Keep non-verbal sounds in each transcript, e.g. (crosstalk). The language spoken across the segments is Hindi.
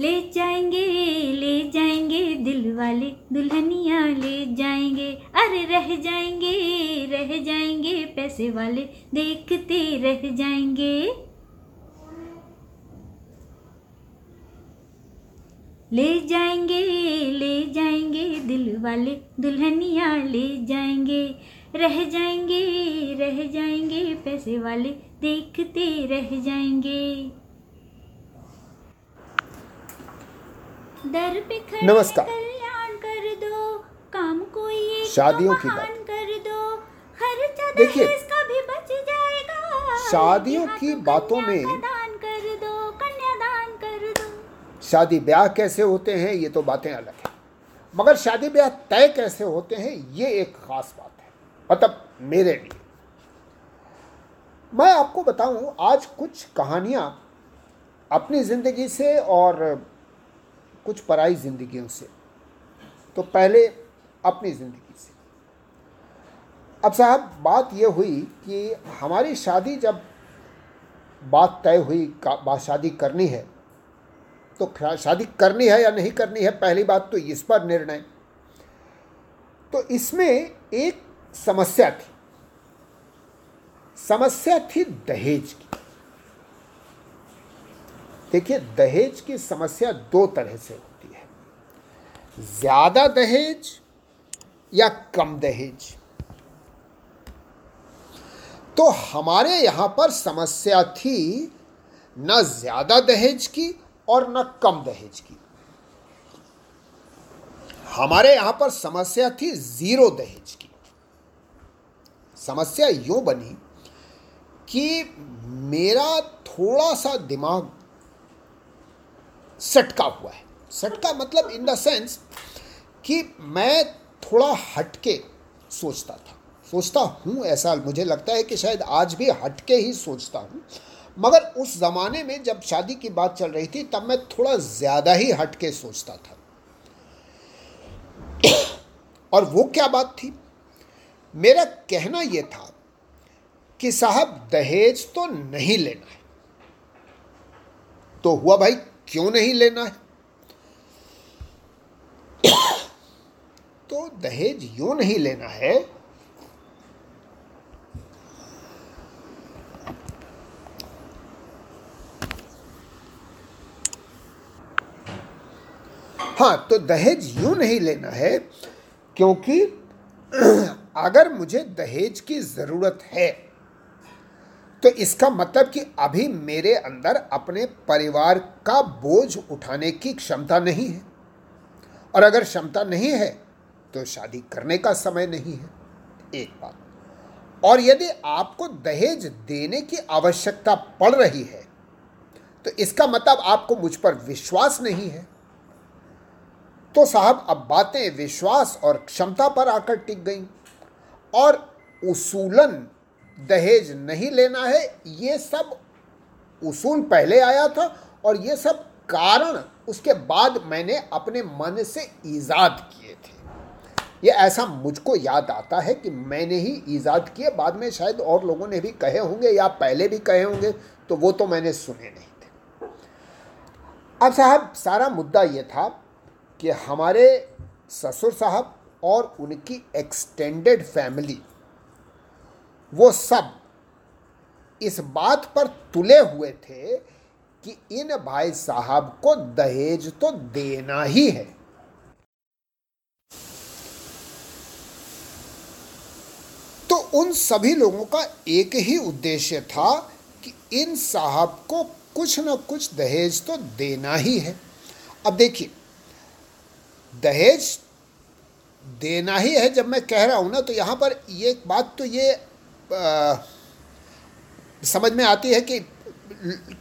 ले जाएँगे ले जाएँगे दिल वाले दुल्हनिया, ले जाएँगे। अरे रह जाएँगे रह जाएँगे, पैसे वाले देखते रह जाएँगे। ले जाएँगे ले जाएँगे दिल वाले दुल्हनिया, ले जाएँगे। रह जाएँगे रह जाएँगे, पैसे वाले देखते रह जाएँगे। दर पे खड़े नमस्कार। कल्याण कर दो काम कोई एक शादियों तो की बात। कर दो। खर्चा देखिए, दहेज का भी बच जाएगा। शादियों की तो बातों में- दान कर दो कन्यादान कर दो। शादी ब्याह कैसे होते हैं ये तो बातें अलग हैं। मगर शादी ब्याह तय कैसे होते हैं ये एक खास बात है। मतलब मेरे लिए। मैं आपको बताऊँ आज कुछ कहानियाँ अपनी ज़िंदगी से और कुछ पराई ज़िंदगियों से तो पहले अपनी ज़िंदगी से। अब साहब, बात यह हुई कि हमारी शादी जब बात तय हुई बात शादी करनी है तो शादी करनी है या नहीं करनी है, पहली बात तो इस पर निर्णय। तो इसमें एक समस्या थी। समस्या थी दहेज की। देखिए, दहेज की समस्या दो तरह से होती है। ज़्यादा दहेज या कम दहेज। तो हमारे यहाँ पर समस्या थी न ज़्यादा दहेज की और न कम दहेज की। हमारे यहाँ पर समस्या थी ज़ीरो दहेज की। समस्या यूँ बनी कि मेरा थोड़ा सा दिमाग सटका हुआ है। सटका मतलब इन द सेंस कि मैं थोड़ा हटके सोचता था। सोचता हूँ ऐसा, मुझे लगता है कि शायद आज भी हटके ही सोचता हूँ। मगर उस ज़माने में जब शादी की बात चल रही थी, तब मैं थोड़ा ज़्यादा ही हटके सोचता था। और वो क्या बात थी? मेरा कहना यह था कि साहब, दहेज तो नहीं लेना है। तो हुआ भाई क्यों नहीं लेना है? तो दहेज यूँ नहीं लेना है हाँ तो दहेज यूँ नहीं लेना है क्योंकि (clears throat) अगर मुझे दहेज की ज़रूरत है तो इसका मतलब कि अभी मेरे अंदर अपने परिवार का बोझ उठाने की क्षमता नहीं है। और अगर क्षमता नहीं है तो शादी करने का समय नहीं है। एक बात। और यदि आपको दहेज देने की आवश्यकता पड़ रही है तो इसका मतलब आपको मुझ पर विश्वास नहीं है। तो साहब, अब बातें विश्वास और क्षमता पर आकर टिक गई। और उसूलन दहेज नहीं लेना है, ये सब उसूल पहले आया था और ये सब कारण उसके बाद मैंने अपने मन से ईजाद किए थे। ये ऐसा मुझको याद आता है कि मैंने ही ईजाद किए, बाद में शायद और लोगों ने भी कहे होंगे या पहले भी कहे होंगे तो वो तो मैंने सुने नहीं थे। अब साहब, सारा मुद्दा ये था कि हमारे ससुर साहब और उनकी एक्सटेंडेड फैमिली वो सब इस बात पर तुले हुए थे कि इन भाई साहब को दहेज तो देना ही है। तो उन सभी लोगों का एक ही उद्देश्य था कि इन साहब को कुछ न कुछ दहेज तो देना ही है। अब देखिए, दहेज देना ही है जब मैं कह रहा हूँ ना तो यहाँ पर ये बात तो ये आ, समझ में आती है कि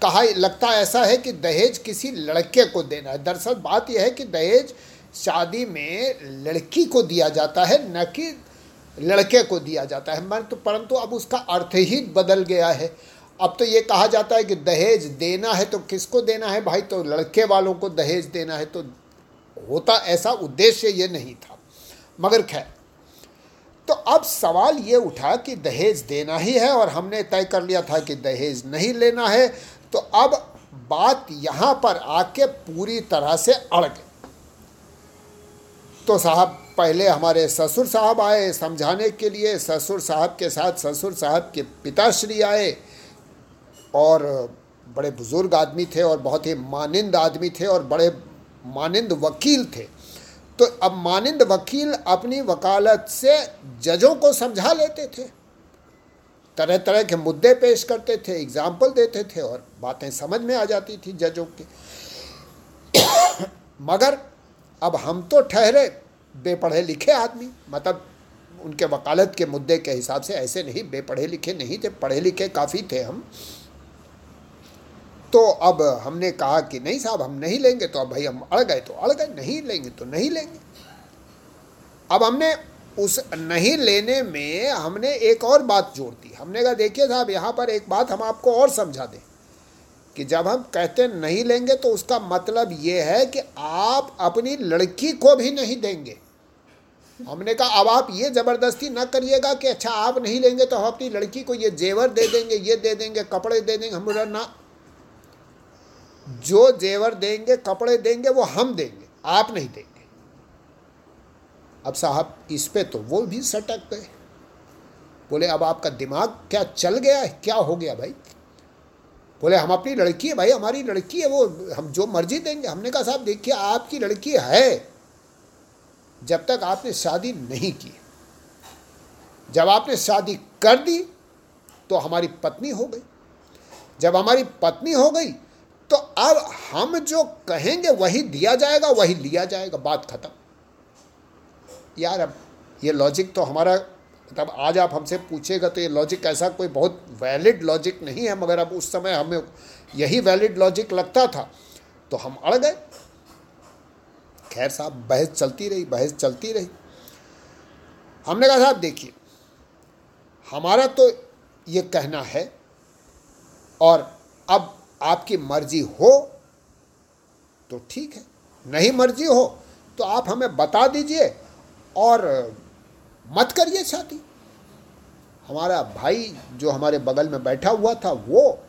कहा लगता ऐसा है कि दहेज किसी लड़के को देना है। दरअसल बात यह है कि दहेज शादी में लड़की को दिया जाता है न कि लड़के को दिया जाता है। मन तो परंतु अब उसका अर्थ ही बदल गया है। अब तो ये कहा जाता है कि दहेज देना है तो किसको देना है भाई? तो लड़के वालों को दहेज देना है। तो होता ऐसा उद्देश्य ये नहीं था। मगर खैर तो अब सवाल ये उठा कि दहेज देना ही है और हमने तय कर लिया था कि दहेज नहीं लेना है तो अब बात यहाँ पर आके पूरी तरह से अड़ गई। तो साहब, पहले हमारे ससुर साहब आए समझाने के लिए, ससुर साहब के साथ ससुर साहब के पिताश्री आए और बड़े बुज़ुर्ग आदमी थे और बहुत ही मानिंद आदमी थे और बड़े मानिंद वकील थे। तो अब मानिंद वकील अपनी वकालत से जजों को समझा लेते थे। तरह तरह के मुद्दे पेश करते थे एग्ज़ाम्पल देते थे और बातें समझ में आ जाती थी जजों के। (coughs) मगर अब हम तो ठहरे, बेपढ़े लिखे आदमी मतलब उनके वकालत के मुद्दे के हिसाब से ऐसे नहीं, बेपढ़े लिखे नहीं थे, पढ़े लिखे काफ़ी थे हम। तो अब हमने कहा कि नहीं साहब, हम नहीं लेंगे तो अब भाई हम अड़ गए तो अड़ गए, नहीं लेंगे तो नहीं लेंगे। अब हमने उस नहीं लेने में हमने एक और बात जोड़ दी। हमने कहा, देखिए साहब, यहाँ पर एक बात हम आपको और समझा दें कि जब हम कहते नहीं लेंगे तो उसका मतलब ये है कि आप अपनी लड़की को भी नहीं देंगे। हमने कहा, अब आप ये ज़बरदस्ती ना करिएगा कि अच्छा आप नहीं लेंगे तो हम अपनी लड़की को ये जेवर दे देंगे, ये दे देंगे, कपड़े दे देंगे, हम ना जो जेवर देंगे, कपड़े देंगे, वो हम देंगे, आप नहीं देंगे। अब साहब, इस पे तो वो भी सटक गए। बोले, अब आपका दिमाग क्या चल गया है? क्या हो गया भाई? बोले, हम अपनी लड़की है भाई, हमारी लड़की है वो, हम जो मर्ज़ी देंगे। हमने कहा, साहब, देखिए, आपकी लड़की है, जब तक आपने शादी नहीं की। जब आपने शादी कर दी तो हमारी पत्नी हो गई। जब हमारी पत्नी हो गई तो अब हम जो कहेंगे वही दिया जाएगा, वही लिया जाएगा। बात खत्म। यार, अब ये लॉजिक तो हमारा तब आज आप हमसे पूछेगा तो ये लॉजिक ऐसा कोई बहुत वैलिड लॉजिक नहीं है, मगर अब उस समय हमें यही वैलिड लॉजिक लगता था। तो हम अड़ गए। खैर साहब, बहस चलती रही, बहस चलती रही। हमने कहा, साहब, देखिए, हमारा तो ये कहना है और अब आपकी मर्ज़ी हो तो ठीक है। नहीं मर्ज़ी हो तो आप हमें बता दीजिए और मत करिए शादी हमारा भाई जो हमारे बगल में बैठा हुआ था, वो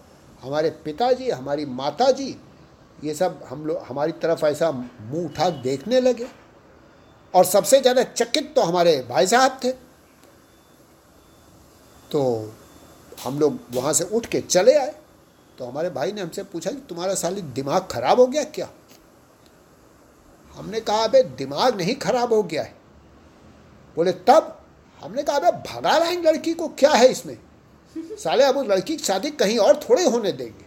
हमारे पिताजी, हमारी माता जी ये सब हम लोग हमारी तरफ़ ऐसा मुँह उठा देखने लगे। और सबसे ज़्यादा चकित तो हमारे भाई साहब थे। तो हम लोग वहाँ से उठ के चले आए। तो हमारे भाई ने हमसे पूछा कि तुम्हारा साली दिमाग खराब हो गया क्या? हमने कहा, अबे, दिमाग नहीं खराब हो गया है। बोले, तब? हमने कहा, अबे, भगा रहे हैं लड़की को, क्या है इसमें? साले, अब उस लड़की की शादी कहीं और थोड़े होने देंगे।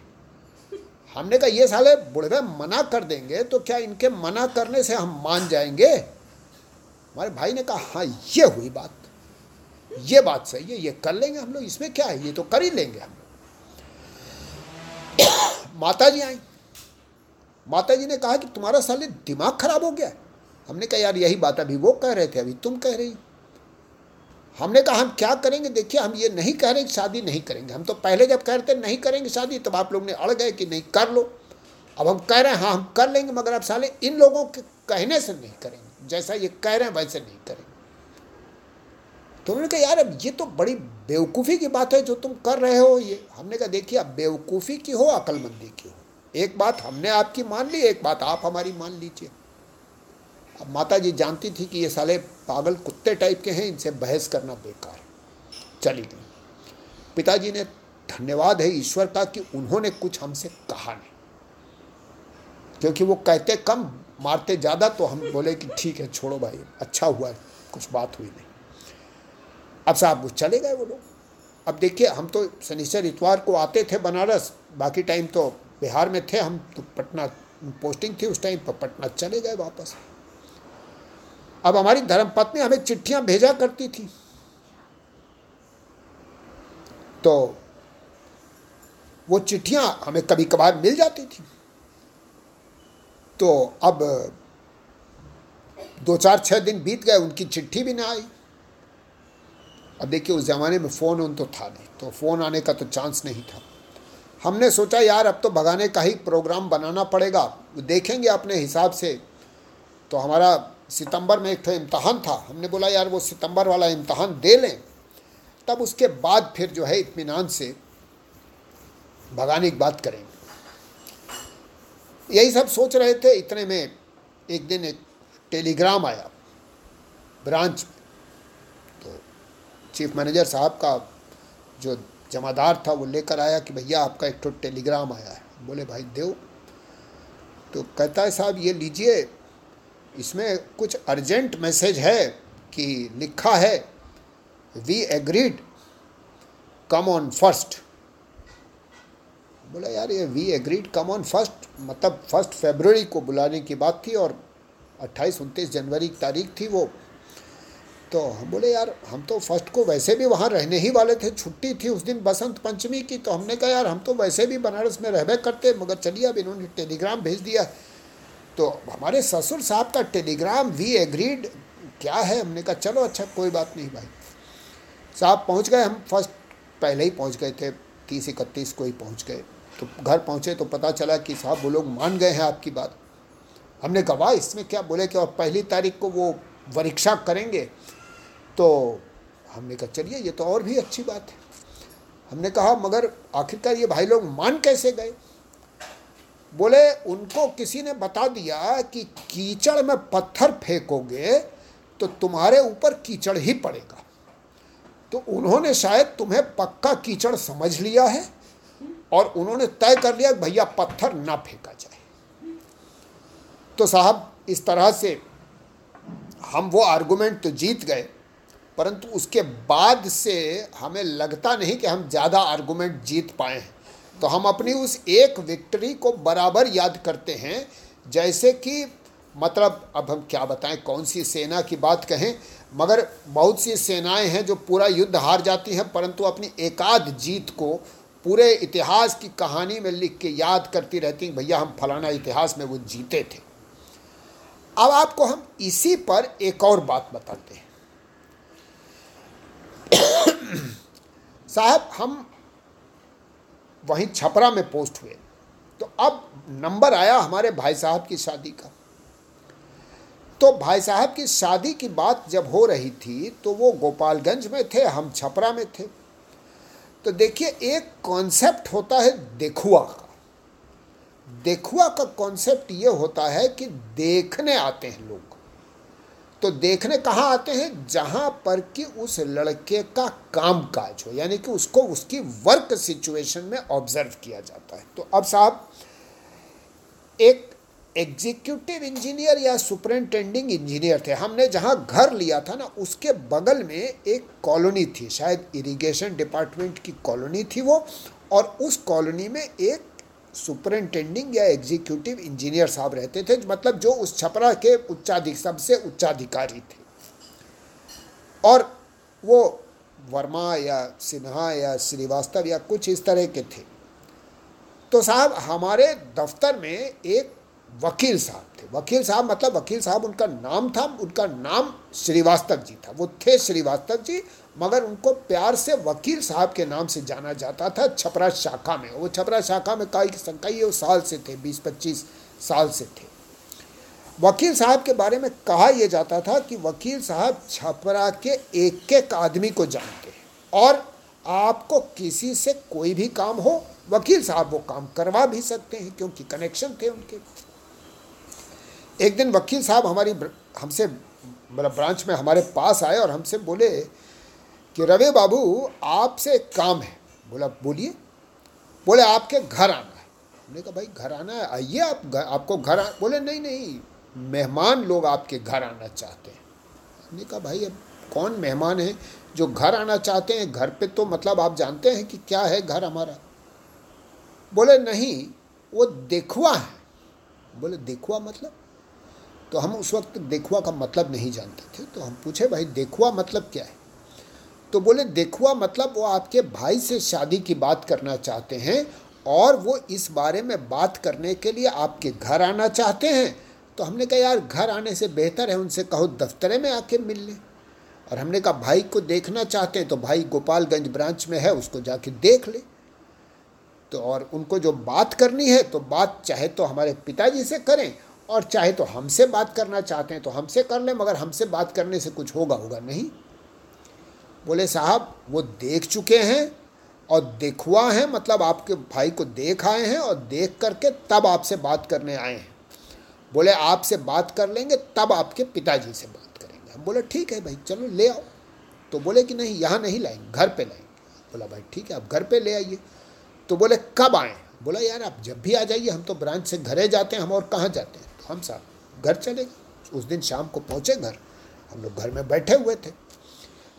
हमने कहा, ये साले बुढ़वे मना कर देंगे तो क्या इनके मना करने से हम मान जाएँगे? हमारे भाई ने कहा हाँ ये हुई बात। ये बात सही है, ये कर लेंगे हम लोग, इसमें क्या है? ये तो कर ही लेंगे हम। माता जी आई। माता जी ने कहा कि तुम्हारा साले दिमाग खराब हो गया हमने कहा, यार, यही बात अभी वो कह रहे थे, अभी तुम कह रही हमने कहा, हम क्या करेंगे? देखिए, हम ये नहीं कह रहे कि शादी नहीं करेंगे। हम तो पहले जब कह रहे थे, नहीं करेंगे शादी, तब आप लोग ने अड़ गए कि नहीं, कर लो। अब हम कह रहे हैं हाँ हम कर लेंगे, मगर अब साले इन लोगों के कहने से नहीं करेंगे। जैसा ये कह रहे हैं, वैसे नहीं करेंगे। तो उन्होंने कहा, यार, अब ये तो बड़ी बेवकूफ़ी की बात है जो तुम कर रहे हो ये। हमने कहा, देखिए अब बेवकूफ़ी की हो, अकलमंदी की हो। एक बात हमने आपकी मान ली, एक बात आप हमारी मान लीजिए। अब माता जी जानती थी कि ये साले पागल कुत्ते टाइप के हैं, इनसे बहस करना बेकार चली गई। पिताजी ने धन्यवाद है ईश्वर का कि उन्होंने कुछ हमसे कहा नहीं। क्योंकि वो कहते कम, मारते ज़्यादा तो हम बोले कि, ठीक है, छोड़ो भाई अच्छा हुआ कुछ बात हुई नहीं। अब साहब चले गए वो लोग। अब देखिए, हम तो शनिश्चर इतवार को आते थे बनारस, बाकी टाइम तो बिहार में थे हम तो पटना पोस्टिंग थी उस टाइम पर पटना चले गए वापस। अब हमारी धर्मपत्नी हमें चिट्ठियाँ भेजा करती थी। तो वो चिट्ठियाँ हमें कभी कभार मिल जाती थी। तो अब दो चार छः दिन बीत गए, उनकी चिट्ठी भी ना आई। अब देखिए, उस ज़माने में फ़ोन उन तो था नहीं तो फ़ोन आने का तो चांस नहीं था। हमने सोचा, यार, अब तो भगाने का ही प्रोग्राम बनाना पड़ेगा। देखेंगे अपने हिसाब से। तो हमारा सितंबर में एक था इम्तहान था। हमने बोला, यार, वो सितंबर वाला इम्तहान दे लें। तब उसके बाद फिर जो है इतमान से भगाने की बात करेंगे यही सब सोच रहे थे। इतने में एक दिन एक टेलीग्राम आया, ब्रांच में। तो चीफ मैनेजर साहब का जो जमादार था, वो लेकर आया कि भैया आपका एक तो टेलीग्राम आया है। बोले, भाई देव तो कहता है, साहब, ये लीजिए, इसमें कुछ अर्जेंट मैसेज है कि लिखा है we agreed come on first बोला, यार, ये we agreed come on first मतलब फ़र्स्ट फेबररी को बुलाने की बात थी और अट्ठाईस, उनतीस जनवरी की तारीख थी वो। तो हम बोले, यार, हम तो फ़र्स्ट को वैसे भी वहाँ रहने ही वाले थे। छुट्टी थी उस दिन बसंत पंचमी की तो हमने कहा, यार, हम तो वैसे भी बनारस में रहबे करते, मगर चलिए अब इन्होंने टेलीग्राम भेज दिया। तो हमारे ससुर साहब का टेलीग्राम वी एग्रीड क्या है? हमने कहा, चलो अच्छा कोई बात नहीं भाई। साहब पहुँच गए, हम फ़र्स्ट पहले ही पहुँच गए थे, तीस, इकतीस को ही पहुँच गए। तो घर पहुँचे तो पता चला कि साहब वो लोग मान गए हैं आपकी बात। हमने कहा इसमें क्या बोले कि, और पहली तारीख को वो परीक्षा करेंगे? तो हमने कहा, चलिए, ये तो और भी अच्छी बात है। हमने कहा, मगर आखिरकार ये भाई लोग मान कैसे गए? बोले, उनको किसी ने बता दिया कि कीचड़ में पत्थर फेंकोगे तो तुम्हारे ऊपर कीचड़ ही पड़ेगा। तो उन्होंने शायद तुम्हें पक्का कीचड़ समझ लिया है और उन्होंने तय कर लिया भैया, पत्थर ना फेंका जाए। तो साहब, इस तरह से हम वो आर्गुमेंट तो जीत गए। परंतु उसके बाद से हमें लगता नहीं कि हम ज़्यादा आर्गुमेंट जीत पाए हैं। तो हम अपनी उस एक विक्ट्री को बराबर याद करते हैं, जैसे कि मतलब अब हम क्या बताएँ, कौन सी सेना की बात कहें, मगर बहुत सी सेनाएँ हैं जो पूरा युद्ध हार जाती हैं, परंतु अपनी एकाध जीत को पूरे इतिहास की कहानी में लिख के याद करती रहती हैं, भैया हम फलाना इतिहास में वो जीते थे। अब आपको हम इसी पर एक और बात बताते हैं। (coughs) साहब, हम वहीं छपरा में पोस्ट हुए। तो अब नंबर आया हमारे भाई साहब की शादी का। तो भाई साहब की शादी की बात जब हो रही थी तो वो गोपालगंज में थे, हम छपरा में थे। तो देखिए, एक कॉन्सेप्ट होता है देखुआ का। देखुआ का कॉन्सेप्ट ये होता है कि देखने आते हैं लोग। तो देखने कहाँ आते हैं? जहाँ पर कि उस लड़के का काम काज हो, यानी कि उसको उसकी वर्क सिचुएशन में ऑब्ज़र्व किया जाता है। तो अब साहब, एक एग्जीक्यूटिव इंजीनियर या सुपरिंटेंडिंग इंजीनियर थे। हमने जहाँ घर लिया था ना, उसके बगल में एक कॉलोनी थी, शायद इरिगेशन डिपार्टमेंट की कॉलोनी थी वो, और उस कॉलोनी में एक सुपरिंटेंडिंग या एग्जीक्यूटिव इंजीनियर साहब रहते थे मतलब जो उस छपरा के उच्चाधिक, सबसे उच्चाधिकारी थे। और वो वर्मा या सिन्हा या श्रीवास्तव या कुछ इस तरह के थे। तो साहब, हमारे दफ्तर में एक वकील साहब थे। वकील साहब मतलब वकील साहब, उनका नाम था, उनका नाम श्रीवास्तव जी था। वो थे श्रीवास्तव जी मगर उनको प्यार से वकील साहब के नाम से जाना जाता था छपरा शाखा में। वो छपरा शाखा में कई कई साल से थे, बीस, पच्चीस साल से थे। वकील साहब के बारे में कहा यह जाता था कि वकील साहब छपरा के एक एक आदमी को जानते हैं और आपको किसी से कोई भी काम हो, वकील साहब वो काम करवा भी सकते हैं क्योंकि कनेक्शन थे उनके। एक दिन वकील साहब हमारी हमसे मतलब ब्रांच में हमारे पास आए और हमसे बोले कि रवि बाबू, आपसे एक काम है। बोला, बोलिए। बोले, आपके घर आना है। हमने कहा, भाई, घर आना है? आइए आप घर, आपको घर आ, बोले, नहीं नहीं, मेहमान लोग आपके घर आना चाहते हैं। हमने कहा, भाई, अब कौन मेहमान है जो घर आना चाहते हैं? घर पे तो मतलब आप जानते हैं कि क्या है घर हमारा। बोले, नहीं, वो देखुआ है। बोले देखुआ मतलब? तो हम उस वक्त देखुआ का मतलब नहीं जानते थे तो हम पूछे, भाई देखुआ मतलब क्या है? तो बोले देखुआ मतलब वो आपके भाई से शादी की बात करना चाहते हैं और वो इस बारे में बात करने के लिए आपके घर आना चाहते हैं। तो हमने कहा, यार, घर आने से बेहतर है उनसे कहो, दफ्तरे में आके मिल लें। और हमने कहा, भाई को देखना चाहते हैं तो भाई गोपालगंज ब्रांच में है, उसको जाके देख ले। तो और उनको जो बात करनी है तो बात चाहे तो हमारे पिताजी से करें और चाहे तो हमसे बात करना चाहते हैं तो हमसे कर लें, मगर हमसे बात करने से कुछ होगा होगा नहीं। बोले, साहब, वो देख चुके हैं और देखुआ हैं मतलब आपके भाई को देख आए हैं और देख करके तब आपसे बात करने आए हैं। बोले, आपसे बात कर लेंगे, तब आपके पिताजी से बात करेंगे। हम बोले, ठीक है भाई, चलो ले आओ। तो बोले कि नहीं, यहाँ नहीं लाएँगे, घर पे लाएँगे। बोला, भाई, ठीक है, आप घर पे ले आइए। तो बोले, कब आए? बोला, यार, आप जब भी आ जाइए, हम तो ब्रांच से घरे जाते हैं, हम और कहाँ जाते हैं? तो हम साहब, घर चले उस दिन शाम को पहुँचे घर, हम लोग घर में बैठे हुए थे।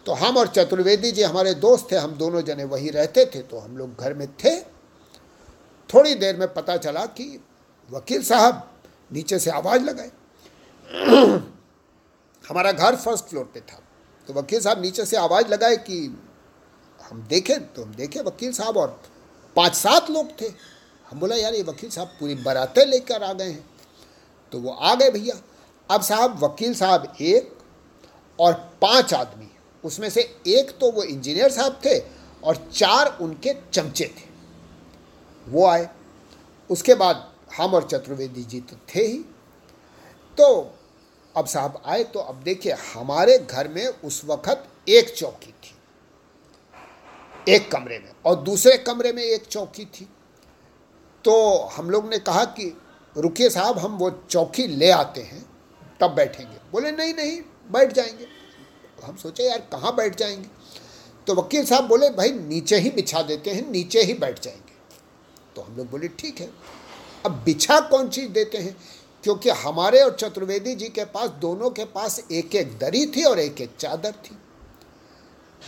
तो हम और चतुर्वेदी जी हमारे दोस्त थे, हम दोनों जने वहीं रहते थे तो हम लोग घर में थे। थोड़ी देर में पता चला कि वकील साहब नीचे से आवाज़ लगाए। (clears throat) हमारा घर फ़र्स्ट फ्लोर पे था। तो वकील साहब नीचे से आवाज़ लगाए कि हम देखें तो हम देखें वकील साहब और पाँच सात लोग थे। हम बोला, यार, ये वकील साहब पूरी बरातें लेकर आ गए हैं। तो वो आ गए भैया। अब साहब, वकील साहब एक और पाँच आदमी उसमें से एक तो वो इंजीनियर साहब थे और चार उनके चमचे थे। वो आए। उसके बाद हम और चतुर्वेदी जी तो थे ही। तो अब साहब आए तो अब देखिए, हमारे घर में उस वक्त एक चौकी थी। एक कमरे में और दूसरे कमरे में एक चौकी थी। तो हम लोग ने कहा कि, रुकिए साहब, हम वो चौकी ले आते हैं, तब बैठेंगे। बोले, नहीं नहीं, बैठ जाएँगे। हम सोचे, यार, कहाँ बैठ जाएँगे? तो वकील साहब बोले, भाई, नीचे ही बिछा देते हैं, नीचे ही बैठ जाएँगे। तो हम लोग बोले, ठीक है, अब बिछा कौन चीज़ देते हैं? क्योंकि हमारे और चतुर्वेदी जी के पास, दोनों के पास एक एक दरी थी और एक एक चादर थी।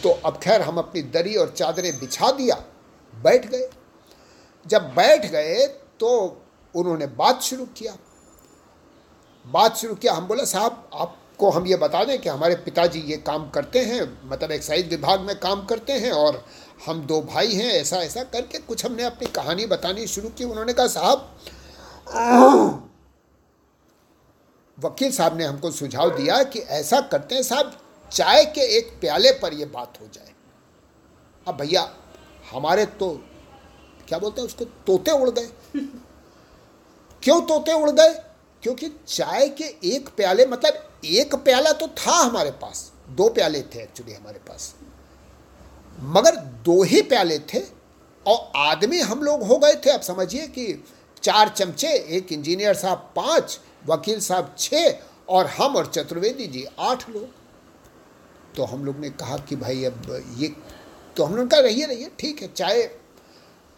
तो अब खैर, हम अपनी दरी और चादरें बिछा दिया, बैठ गए। जब बैठ गए तो उन्होंने बात शुरू किया। बात शुरू किया, हम बोले, साहब आपको हम ये बता दें कि हमारे पिताजी ये काम करते हैं मतलब एक्साइज विभाग में काम करते हैं और हम दो भाई हैं, ऐसा ऐसा करके कुछ हमने अपनी कहानी बतानी शुरू की। उन्होंने कहा, साहब, वकील साहब ने हमको सुझाव दिया कि ऐसा करते हैं, साहब, चाय के एक प्याले पर यह बात हो जाए। अब भैया, हमारे तो क्या बोलते हैं उसको, तोते उड़ गए। क्यों तोते उड़ गए? क्योंकि चाय के एक प्याले मतलब एक प्याला तो था हमारे पास, दो प्याले थे एक्चुअली हमारे पास। मगर दो ही प्याले थे और आदमी हम लोग हो गए थे। अब समझिए कि चार चमचे, एक इंजीनियर साहब पाँच, वकील साहब छः और हम और चतुर्वेदी जी आठ लोग। तो हम लोग ने कहा कि भाई अब ये तो हम लोग कहा, रहिए रहिए, ठीक है, चाय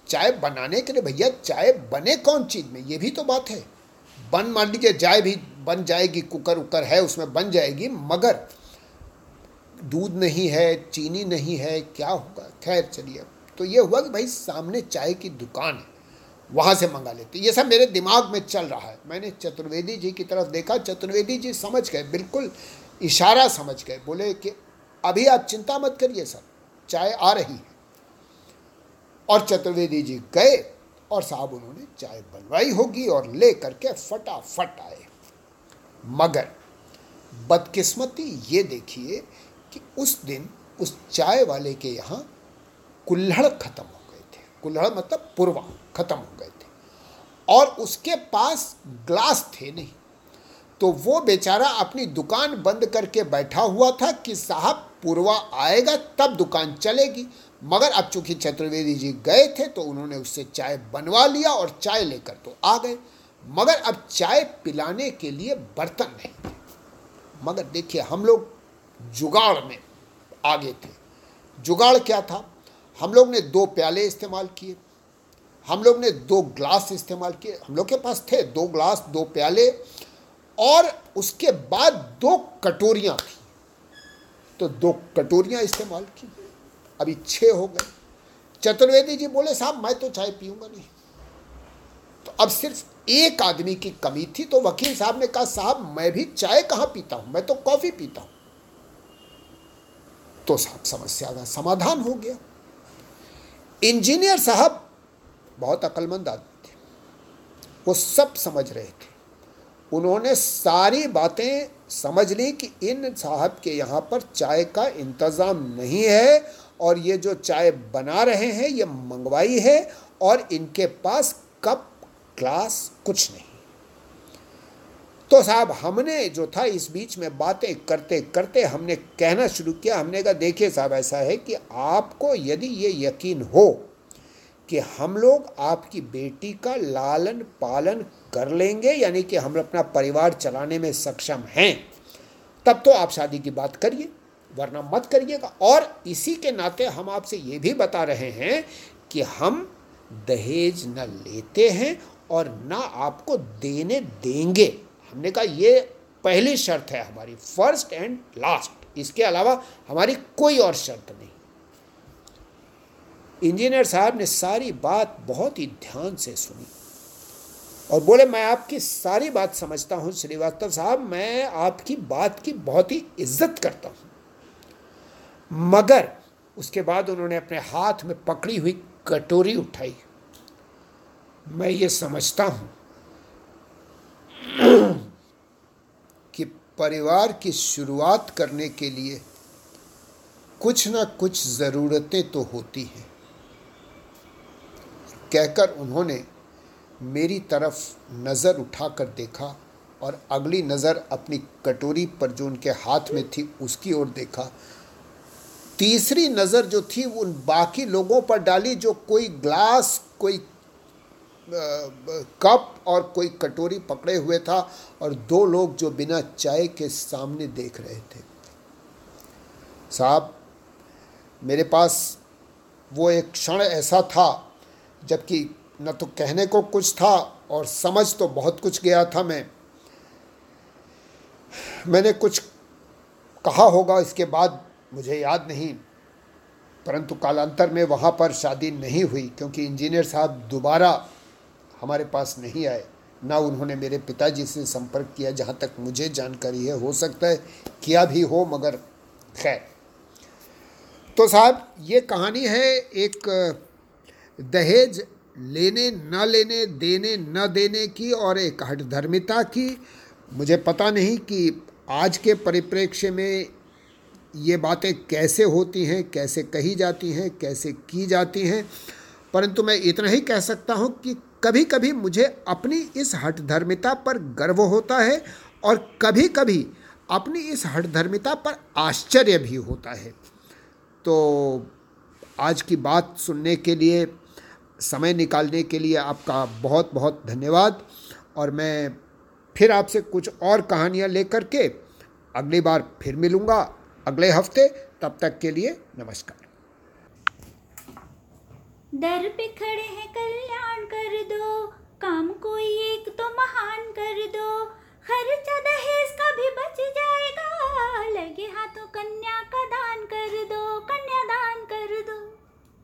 चाय बनाने के लिए, भैया, चाय बने कौन चीज़ में? ये भी तो बात है। बन, मान लीजिए, चाय भी बन जाएगी, कुकर उकर है, उसमें बन जाएगी, मगर दूध नहीं है, चीनी नहीं है, क्या होगा? खैर चलिए तो ये हुआ कि भाई सामने चाय की दुकान है, वहाँ से मंगा लेते ये सब मेरे दिमाग में चल रहा है। मैंने चतुर्वेदी जी की तरफ़ देखा, चतुर्वेदी जी समझ गए, बिल्कुल इशारा समझ गए। बोले कि अभी आप चिंता मत करिए सर, चाय आ रही है। और चतुर्वेदी जी गए और साहब उन्होंने चाय बनवाई होगी और ले करके फटाफट आए। मगर बदकिस्मती ये देखिए कि उस दिन उस चाय वाले के यहाँ कुल्हड़ खत्म हो गए थे। कुल्हड़ मतलब पुरवा खत्म हो गए थे। और उसके पास ग्लास थे नहीं। तो वो बेचारा अपनी दुकान बंद करके बैठा हुआ था कि साहब पुरवा आएगा तब दुकान चलेगी। मगर अब चूँकि चतुर्वेदी जी गए थे तो उन्होंने उससे चाय बनवा लिया और चाय लेकर तो आ गए। मगर अब चाय पिलाने के लिए बर्तन नहीं थे। मगर देखिए, हम लोग जुगाड़ में आगे थे। जुगाड़ क्या था? हम लोग ने दो प्याले इस्तेमाल किए, हम लोग ने दो ग्लास इस्तेमाल किए। हम लोग के पास थे दो ग्लास, दो प्याले, और उसके बाद दो कटोरियाँ थी। तो दो कटोरियाँ इस्तेमाल की। अभी छः हो गए। चतुर्वेदी जी बोले, साहब, मैं तो चाय पीऊँगा नहीं। तो अब सिर्फ़ एक आदमी की कमी थी तो वकील साहब ने कहा, साहब, मैं भी चाय कहाँ पीता हूँ? मैं तो कॉफ़ी पीता हूँ। तो साहब, समस्या का समाधान हो गया। इंजीनियर साहब बहुत अक्लमंद आदमी थे। वो सब समझ रहे थे। उन्होंने सारी बातें समझ ली कि इन साहब के यहाँ पर चाय का इंतज़ाम नहीं है और ये जो चाय बना रहे हैं, ये मंगवाई है और इनके पास कप ग्लास कुछ नहीं। तो साहब, हमने जो था, इस बीच में बातें करते करते हमने कहना शुरू किया। हमने कहा, देखिए साहब, ऐसा है कि आपको यदि ये यकीन हो कि हम लोग आपकी बेटी का लालन पालन कर लेंगे, यानी कि हम अपना परिवार चलाने में सक्षम हैं, तब तो आप शादी की बात करिए, वरना मत करिएगा। और इसी के नाते हम आपसे ये भी बता रहे हैं कि हम दहेज न लेते हैं और ना आपको देने देंगे। हमने कहा, ये पहली शर्त है हमारी फ़र्स्ट एंड लास्ट इसके अलावा हमारी कोई और शर्त नहीं। इंजीनियर साहब ने सारी बात बहुत ही ध्यान से सुनी और बोले, मैं आपकी सारी बात समझता हूँ, श्रीवास्तव साहब, मैं आपकी बात की बहुत ही इज़्ज़त करता हूँ। मगर उसके बाद उन्होंने अपने हाथ में पकड़ी हुई कटोरी उठाई। मैं ये समझता हूँ कि परिवार की शुरुआत करने के लिए कुछ ना कुछ ज़रूरतें तो होती हैं। कहकर उन्होंने मेरी तरफ़ नज़र उठाकर देखा और अगली नज़र अपनी कटोरी पर जो उनके हाथ में थी उसकी ओर देखा। तीसरी नज़र जो थी उन बाकी लोगों पर डाली जो कोई ग्लास, कोई कप और कोई कटोरी पकड़े हुए था और दो लोग जो बिना चाय के सामने देख रहे थे। साहब, मेरे पास वो एक क्षण ऐसा था, जबकि न तो कहने को कुछ था और समझ तो बहुत कुछ गया था मैं। मैंने कुछ कहा होगा, इसके बाद मुझे याद नहीं, परंतु कालांतर में वहाँ पर शादी नहीं हुई, क्योंकि इंजीनियर साहब दोबारा हमारे पास नहीं आए, ना उन्होंने मेरे पिताजी से संपर्क किया जहाँ तक मुझे जानकारी है। हो सकता है किया भी हो, मगर खैर। तो साहब, ये कहानी है एक दहेज लेने, न लेने, देने, न देने की और एक हठधर्मिता की। मुझे पता नहीं कि आज के परिप्रेक्ष्य में ये बातें कैसे होती हैं, कैसे कही जाती हैं, कैसे की जाती हैं। परंतु मैं इतना ही कह सकता हूँ कि कभी कभी मुझे अपनी इस हठधर्मिता पर गर्व होता है और कभी कभी अपनी इस हठधर्मिता पर आश्चर्य भी होता है। तो आज की बात सुनने के लिए, समय निकालने के लिए आपका बहुत बहुत धन्यवाद और मैं फिर आपसे कुछ और कहानियाँ लेकर के अगली बार फिर मिलूँगा अगले हफ़्ते। तब तक के लिए नमस्कार। दर पे खड़े हैं कल्याण कर दो। काम कोई एक तो महान कर दो। खर्चा दहेज का भी बच जाएगा। लगे हाथों कन्या का दान कर दो, कन्या दान कर दो।